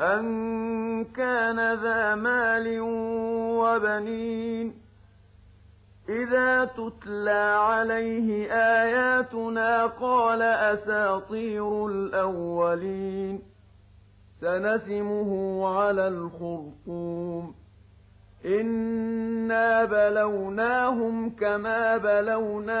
أن كان ذا مال وبنين إذا تتلى عليه آياتنا قال أساطير الأولين سنسمه على الخرطوم إنا بلوناهم كما بلونا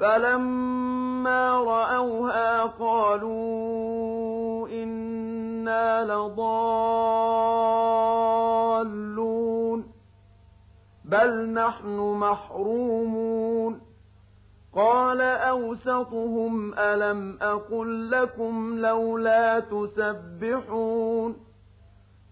فلما رأوها قالوا إنا لضالون بل نحن محرومون قال أوسطهم ألم أقل لكم لولا تسبحون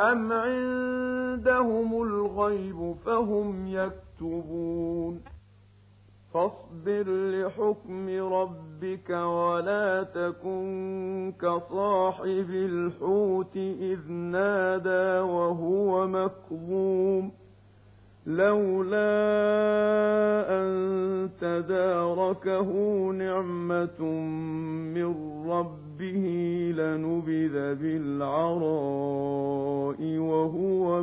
أَمْ عِندَهُمُ الْغَيْبُ فَهُمْ يَكْتُبُونَ فاصبر لحكم ربك ولا تكن كصاحب الحوت إذ نادى وهو مكظوم لولا أن تداركه نعمة من ربه لنبذ بالعراء